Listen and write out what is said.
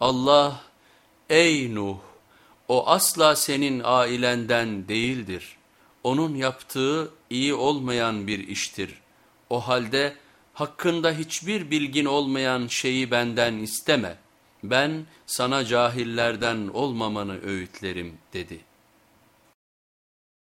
Allah ey Nuh o asla senin ailenden değildir. Onun yaptığı iyi olmayan bir iştir. O halde hakkında hiçbir bilgin olmayan şeyi benden isteme. Ben sana cahillerden olmamanı öğütlerim dedi.''